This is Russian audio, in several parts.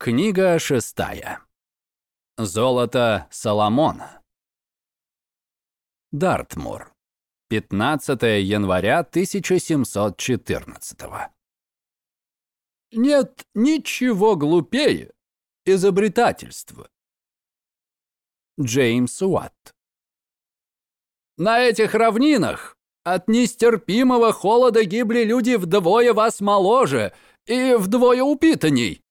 Книга шестая. Золото Соломона. Дартмур. 15 января 1714. Нет ничего глупее изобретательства. Джеймс Уатт. На этих равнинах от нестерпимого холода гибли люди вдвое вас моложе и вдвое упитанней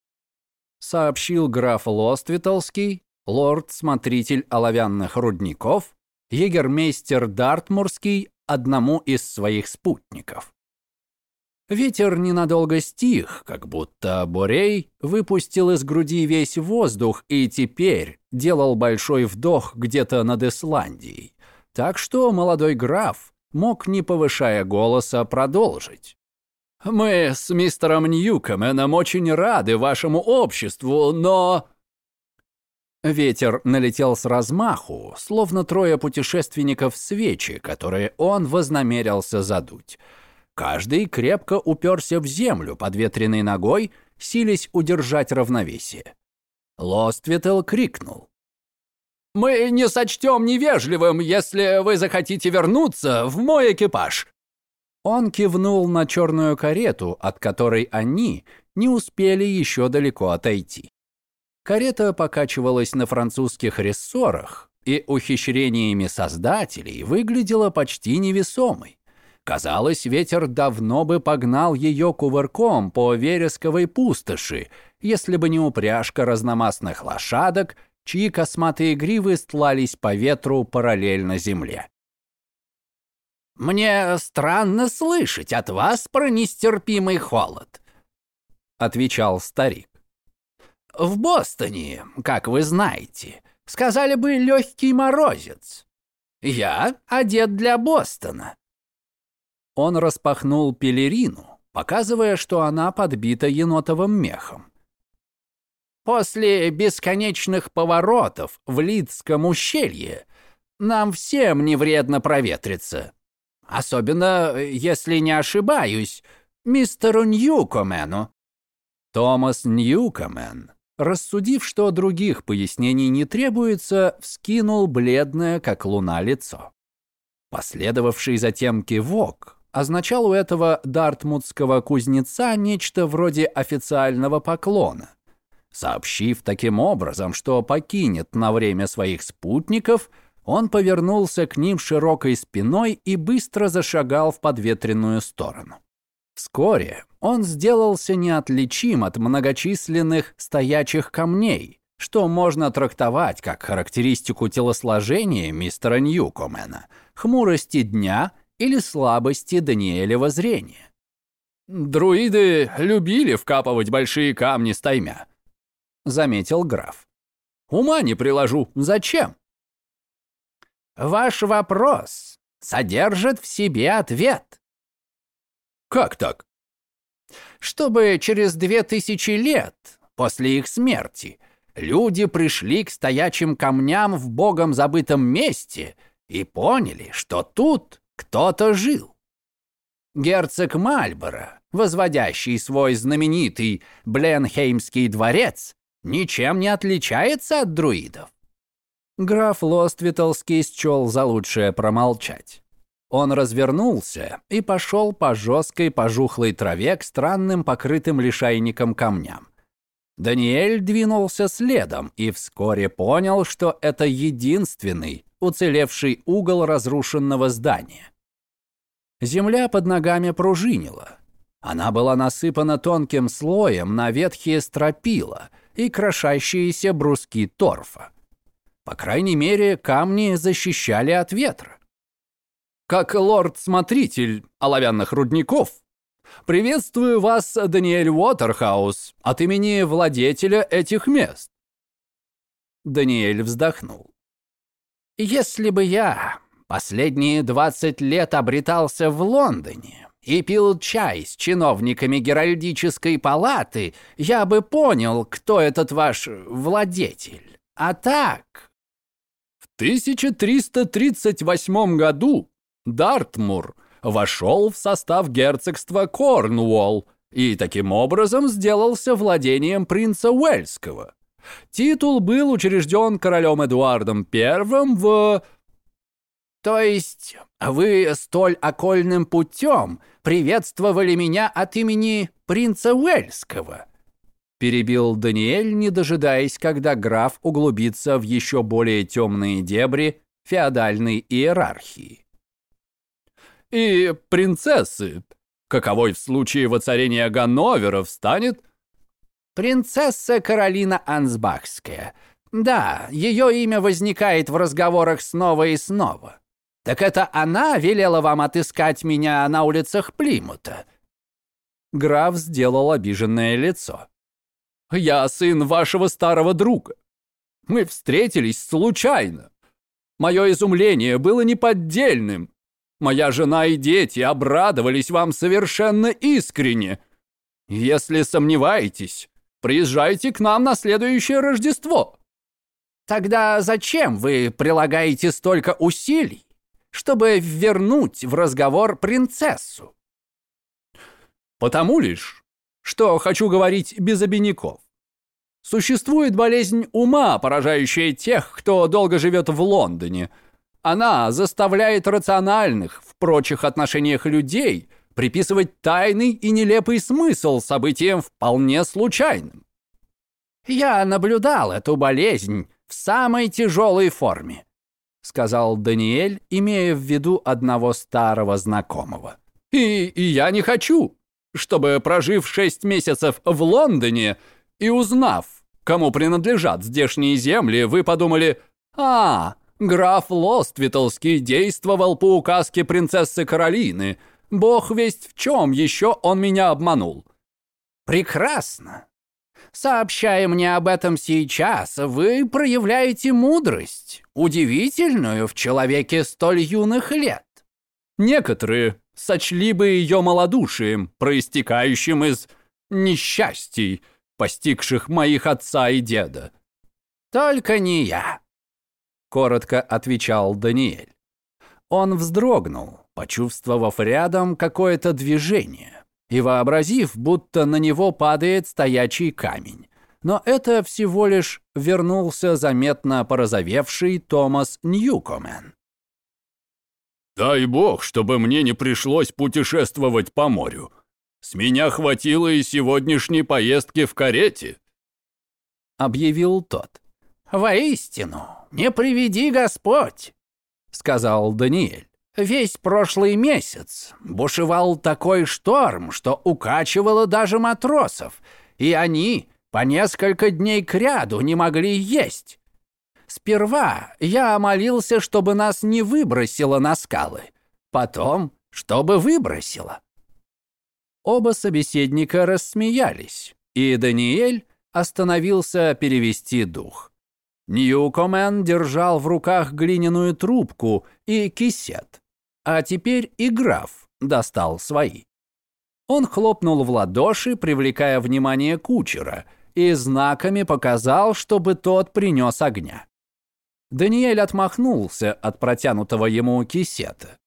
сообщил граф Лоствитолский, лорд-смотритель оловянных рудников, егермейстер Дартмурский одному из своих спутников. Ветер ненадолго стих, как будто Борей выпустил из груди весь воздух и теперь делал большой вдох где-то над Исландией. Так что молодой граф мог, не повышая голоса, продолжить. Мы с мистером Ньюкоменом очень рады вашему обществу, но...» Ветер налетел с размаху, словно трое путешественников свечи, которые он вознамерился задуть. Каждый крепко уперся в землю под ветреной ногой, сились удержать равновесие. Лоствител крикнул. «Мы не сочтем невежливым, если вы захотите вернуться в мой экипаж. Он кивнул на черную карету, от которой они не успели еще далеко отойти. Карета покачивалась на французских рессорах и ухищрениями создателей выглядела почти невесомой. Казалось, ветер давно бы погнал ее кувырком по вересковой пустоши, если бы не упряжка разномастных лошадок, чьи косматые гривы стлались по ветру параллельно земле. «Мне странно слышать от вас про нестерпимый холод», — отвечал старик. «В Бостоне, как вы знаете, сказали бы легкий морозец. Я одет для Бостона». Он распахнул пелерину, показывая, что она подбита енотовым мехом. «После бесконечных поворотов в Лидском ущелье нам всем не вредно проветриться». Особенно, если не ошибаюсь, мистеру Ньюкомену». Томас Ньюкомен, рассудив, что других пояснений не требуется, вскинул бледное, как луна, лицо. Последовавший затем кивок означал у этого дартмутского кузнеца нечто вроде официального поклона. Сообщив таким образом, что покинет на время своих спутников – он повернулся к ним широкой спиной и быстро зашагал в подветренную сторону. Вскоре он сделался неотличим от многочисленных стоячих камней, что можно трактовать как характеристику телосложения мистера Ньюкомена, хмурости дня или слабости Даниэлева зрения. «Друиды любили вкапывать большие камни стаймя», — заметил граф. «Ума не приложу. Зачем?» Ваш вопрос содержит в себе ответ. Как так? Чтобы через две тысячи лет после их смерти люди пришли к стоячим камням в богом забытом месте и поняли, что тут кто-то жил. Герцог Мальборо, возводящий свой знаменитый Бленхеймский дворец, ничем не отличается от друидов. Граф Лоствиталский счел за лучшее промолчать. Он развернулся и пошел по жесткой пожухлой траве к странным покрытым лишайником камням. Даниэль двинулся следом и вскоре понял, что это единственный уцелевший угол разрушенного здания. Земля под ногами пружинила. Она была насыпана тонким слоем на ветхие стропила и крошащиеся бруски торфа. По крайней мере, камни защищали от ветра. Как лорд-смотритель оловянных рудников, приветствую вас, Даниэль Уотерхаус, от имени владетеля этих мест. Даниэль вздохнул. Если бы я последние 20 лет обретался в Лондоне и пил чай с чиновниками Геральдической палаты, я бы понял, кто этот ваш владетель. А так, 1338 году Дартмур вошел в состав герцогства Корнуолл и таким образом сделался владением принца Уэльского. Титул был учрежден королем Эдуардом I в... То есть вы столь окольным путем приветствовали меня от имени принца Уэльского? Перебил Даниэль, не дожидаясь, когда граф углубится в еще более темные дебри феодальной иерархии. И принцессы, каковой в случае воцарения Ганноверов станет Принцесса Каролина Ансбахская. Да, ее имя возникает в разговорах снова и снова. Так это она велела вам отыскать меня на улицах Плимута?» Граф сделал обиженное лицо. «Я сын вашего старого друга. Мы встретились случайно. Мое изумление было неподдельным. Моя жена и дети обрадовались вам совершенно искренне. Если сомневаетесь, Приезжайте к нам на следующее Рождество». «Тогда зачем вы прилагаете столько усилий, чтобы вернуть в разговор принцессу?» «Потому лишь, что хочу говорить без обиняков. Существует болезнь ума, поражающая тех, кто долго живет в Лондоне. Она заставляет рациональных в прочих отношениях людей приписывать тайный и нелепый смысл событиям вполне случайным. «Я наблюдал эту болезнь в самой тяжелой форме», сказал Даниэль, имея в виду одного старого знакомого. «И, и я не хочу, чтобы, прожив шесть месяцев в Лондоне и узнав, кому принадлежат здешние земли, вы подумали, «А, граф Лоствитлский действовал по указке принцессы Каролины», Бог весть в чем еще он меня обманул. Прекрасно. Сообщая мне об этом сейчас, вы проявляете мудрость, удивительную в человеке столь юных лет. Некоторые сочли бы ее малодушием, проистекающим из несчастий, постигших моих отца и деда. «Только не я», — коротко отвечал Даниэль. Он вздрогнул, почувствовав рядом какое-то движение и вообразив, будто на него падает стоячий камень. Но это всего лишь вернулся заметно порозовевший Томас Ньюкомен. «Дай бог, чтобы мне не пришлось путешествовать по морю. С меня хватило и сегодняшней поездки в карете», — объявил тот. «Воистину, не приведи Господь», — сказал Даниэль. Весь прошлый месяц бушевал такой шторм, что укачивало даже матросов, и они по несколько дней кряду не могли есть. Сперва я молился, чтобы нас не выбросило на скалы, потом, чтобы выбросило. Оба собеседника рассмеялись, и Даниэль остановился перевести дух. Ньюкомен держал в руках глиняную трубку и кисет а теперь и граф достал свои. Он хлопнул в ладоши, привлекая внимание кучера, и знаками показал, чтобы тот принес огня. Даниэль отмахнулся от протянутого ему кисета.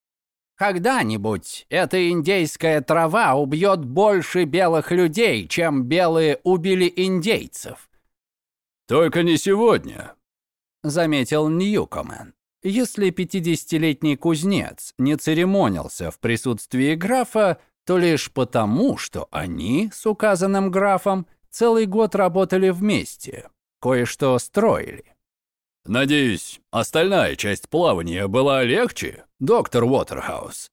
«Когда-нибудь эта индейская трава убьет больше белых людей, чем белые убили индейцев». «Только не сегодня», — заметил Ньюкомен. Если 50-летний кузнец не церемонился в присутствии графа, то лишь потому, что они с указанным графом целый год работали вместе, кое-что строили. «Надеюсь, остальная часть плавания была легче, доктор Уотерхаус?»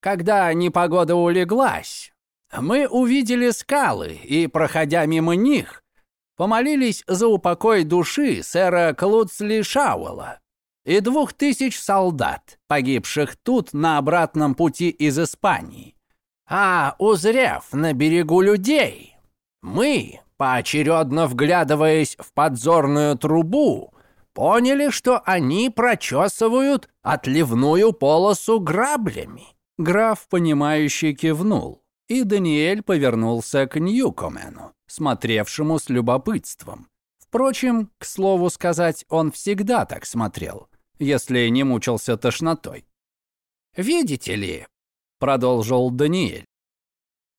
Когда непогода улеглась, мы увидели скалы и, проходя мимо них, помолились за упокой души сэра Клуцли Шауэлла и двух тысяч солдат, погибших тут на обратном пути из Испании. А узрев на берегу людей, мы, поочередно вглядываясь в подзорную трубу, поняли, что они прочесывают отливную полосу граблями. Граф, понимающий, кивнул, и Даниэль повернулся к Ньюкомену, смотревшему с любопытством. Впрочем, к слову сказать, он всегда так смотрел если не мучился тошнотой. «Видите ли», — продолжил Даниэль,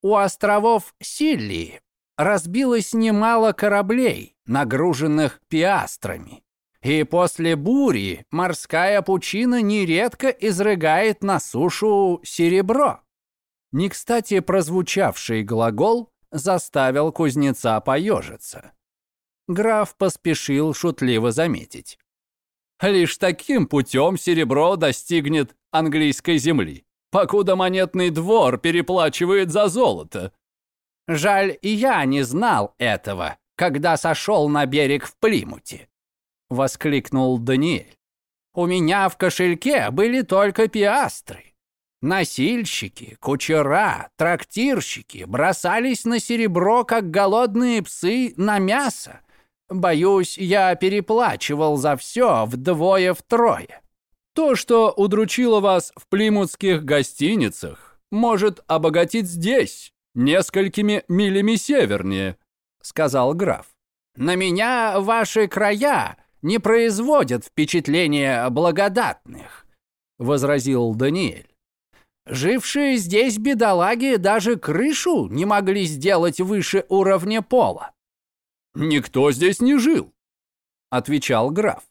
У островов Силли разбилось немало кораблей, нагруженных пиастрами. И после бури морская пучина нередко изрыгает на сушу серебро. Не кстати прозвучавший глагол заставил кузнеца поежиться. Граф поспешил шутливо заметить. Лишь таким путем серебро достигнет английской земли, покуда монетный двор переплачивает за золото. Жаль, я не знал этого, когда сошел на берег в Плимуте. — воскликнул Даниэль. «У меня в кошельке были только пиастры. Носильщики, кучера, трактирщики бросались на серебро, как голодные псы на мясо. Боюсь, я переплачивал за все вдвое-втрое». «То, что удручило вас в плимутских гостиницах, может обогатить здесь, несколькими милями севернее», — сказал граф. «На меня ваши края не производят впечатления благодатных», — возразил Даниэль. «Жившие здесь бедолаги даже крышу не могли сделать выше уровня пола». «Никто здесь не жил», — отвечал граф.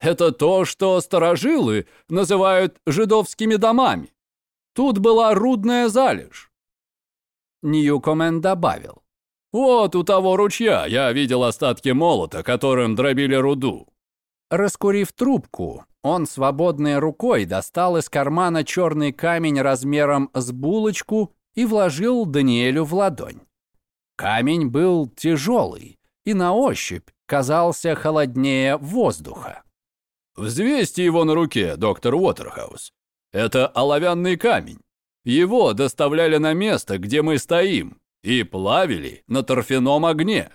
«Это то, что старожилы называют жидовскими домами. Тут была рудная залежь». Ньюкомен добавил. «Вот у того ручья я видел остатки молота, которым дробили руду». Раскурив трубку, он свободной рукой достал из кармана черный камень размером с булочку и вложил Даниэлю в ладонь. Камень был тяжелый и на ощупь казался холоднее воздуха. «Взвесьте его на руке, доктор Уотерхаус. Это оловянный камень. Его доставляли на место, где мы стоим, и плавили на торфяном огне.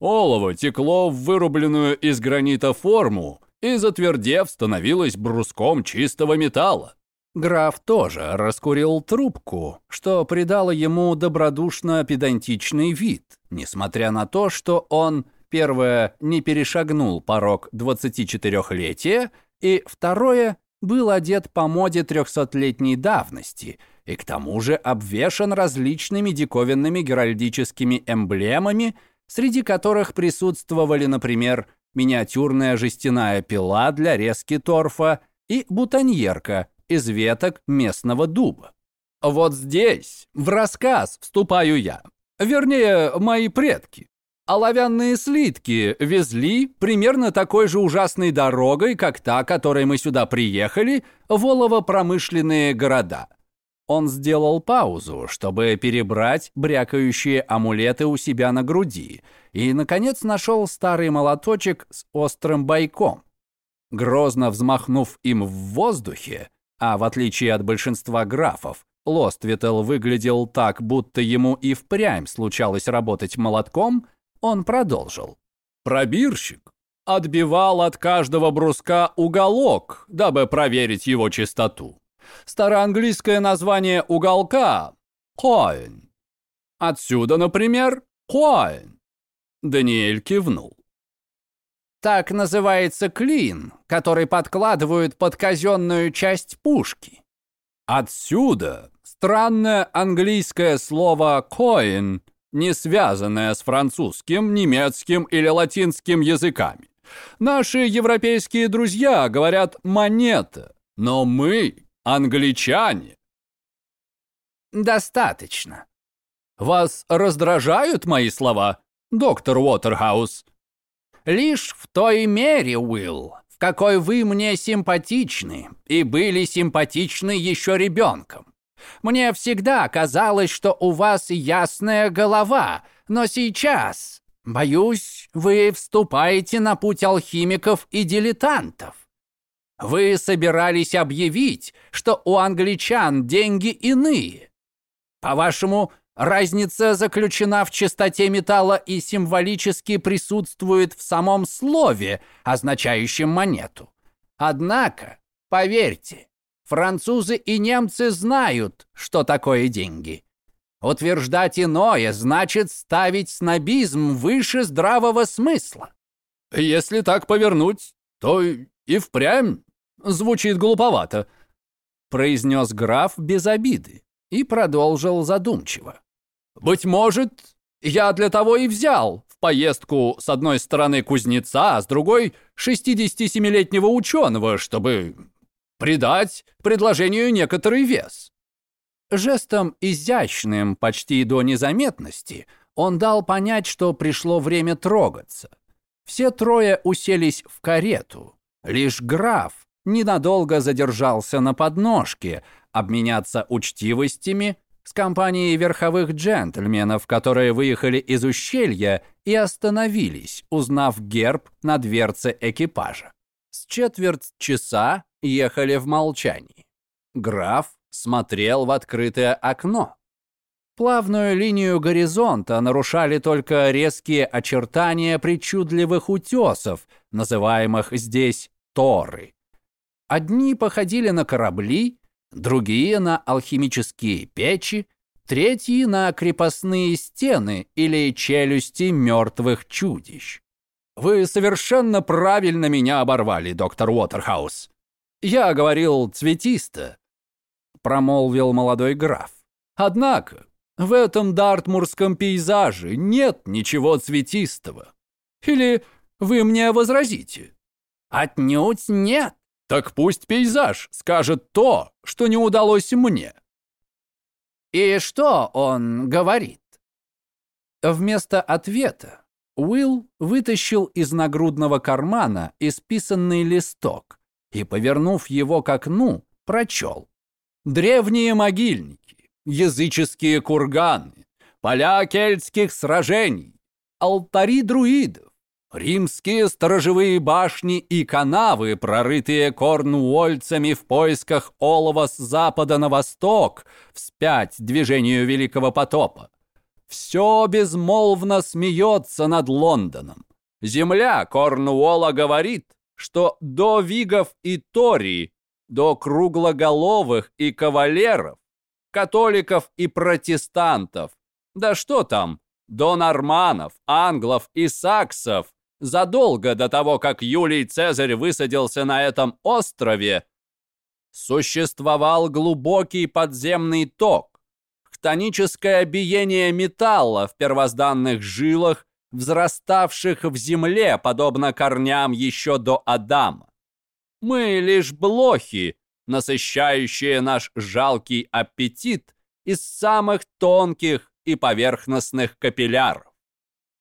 Олово текло в вырубленную из гранита форму и, затвердев, становилось бруском чистого металла. Граф тоже раскурил трубку, что придало ему добродушно-педантичный вид, несмотря на то, что он, первое, не перешагнул порог 24-летия, и, второе, был одет по моде трехсотлетней давности – и к тому же обвешан различными диковинными геральдическими эмблемами, среди которых присутствовали, например, миниатюрная жестяная пила для резки торфа и бутоньерка из веток местного дуба. Вот здесь в рассказ вступаю я, вернее, мои предки. Оловянные слитки везли примерно такой же ужасной дорогой, как та, которой мы сюда приехали, в олово-промышленные города – он сделал паузу, чтобы перебрать брякающие амулеты у себя на груди, и, наконец, нашел старый молоточек с острым бойком. Грозно взмахнув им в воздухе, а в отличие от большинства графов, Лоствител выглядел так, будто ему и впрямь случалось работать молотком, он продолжил. «Пробирщик отбивал от каждого бруска уголок, дабы проверить его чистоту. Староанглийское название уголка – «coin». Отсюда, например, «coin». Даниэль кивнул. Так называется клин, который подкладывают под казенную часть пушки. Отсюда странное английское слово «coin», не связанное с французским, немецким или латинским языками. Наши европейские друзья говорят «монета», но мы Англичане. Достаточно. Вас раздражают мои слова, доктор Уотерхаус? Лишь в той мере, Уилл, в какой вы мне симпатичны и были симпатичны еще ребенком. Мне всегда казалось, что у вас ясная голова, но сейчас, боюсь, вы вступаете на путь алхимиков и дилетантов. Вы собирались объявить, что у англичан деньги иные. По-вашему, разница заключена в чистоте металла и символически присутствует в самом слове, означающем монету. Однако, поверьте, французы и немцы знают, что такое деньги. Утверждать иное значит ставить снобизм выше здравого смысла. Если так повернуть, то и впрямь звучит глуповато», — произнес граф без обиды. и продолжил задумчиво. «Быть может, я для того и взял в поездку с одной стороны кузнеца, а с другой — 67-летнего ученого, чтобы придать предложению некоторый вес». Жестом изящным, почти до незаметности, он дал понять, что пришло время трогаться. Все трое уселись в карету. Лишь граф ненадолго задержался на подножке, обменяться учтивостями с компанией верховых джентльменов, которые выехали из ущелья и остановились, узнав герб на дверце экипажа. С четверть часа ехали в молчании. Граф смотрел в открытое окно. Плавную линию горизонта нарушали только резкие очертания причудливых утесов, называемых здесь Торы. Одни походили на корабли, другие на алхимические печи, третьи на крепостные стены или челюсти мертвых чудищ. «Вы совершенно правильно меня оборвали, доктор Уотерхаус. Я говорил цветисто», — промолвил молодой граф. «Однако в этом дартмурском пейзаже нет ничего цветистого. Или вы мне возразите?» «Отнюдь нет. Так пусть пейзаж скажет то, что не удалось мне. И что он говорит? Вместо ответа Уилл вытащил из нагрудного кармана исписанный листок и, повернув его к окну, прочел. Древние могильники, языческие курганы, поля кельтских сражений, алтари друидов, Римские сторожевые башни и канавы, прорытые корнуольцами в поисках олова с запада на восток, вспять движению Великого потопа. Все безмолвно смеется над Лондоном. Земля Корнуола говорит, что до вигов и тори, до круглоголовых и кавалеров, католиков и протестантов, да что там, до норманов, англов и саксов, задолго до того, как Юлий Цезарь высадился на этом острове, существовал глубокий подземный ток, хтоническое биение металла в первозданных жилах, взраставших в земле, подобно корням еще до Адама. Мы лишь блохи, насыщающие наш жалкий аппетит из самых тонких и поверхностных капилляров.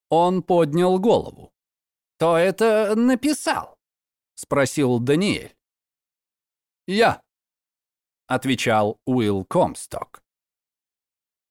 Он поднял голову. «Кто это написал?» — спросил Даниэль. «Я», — отвечал Уилл Комсток.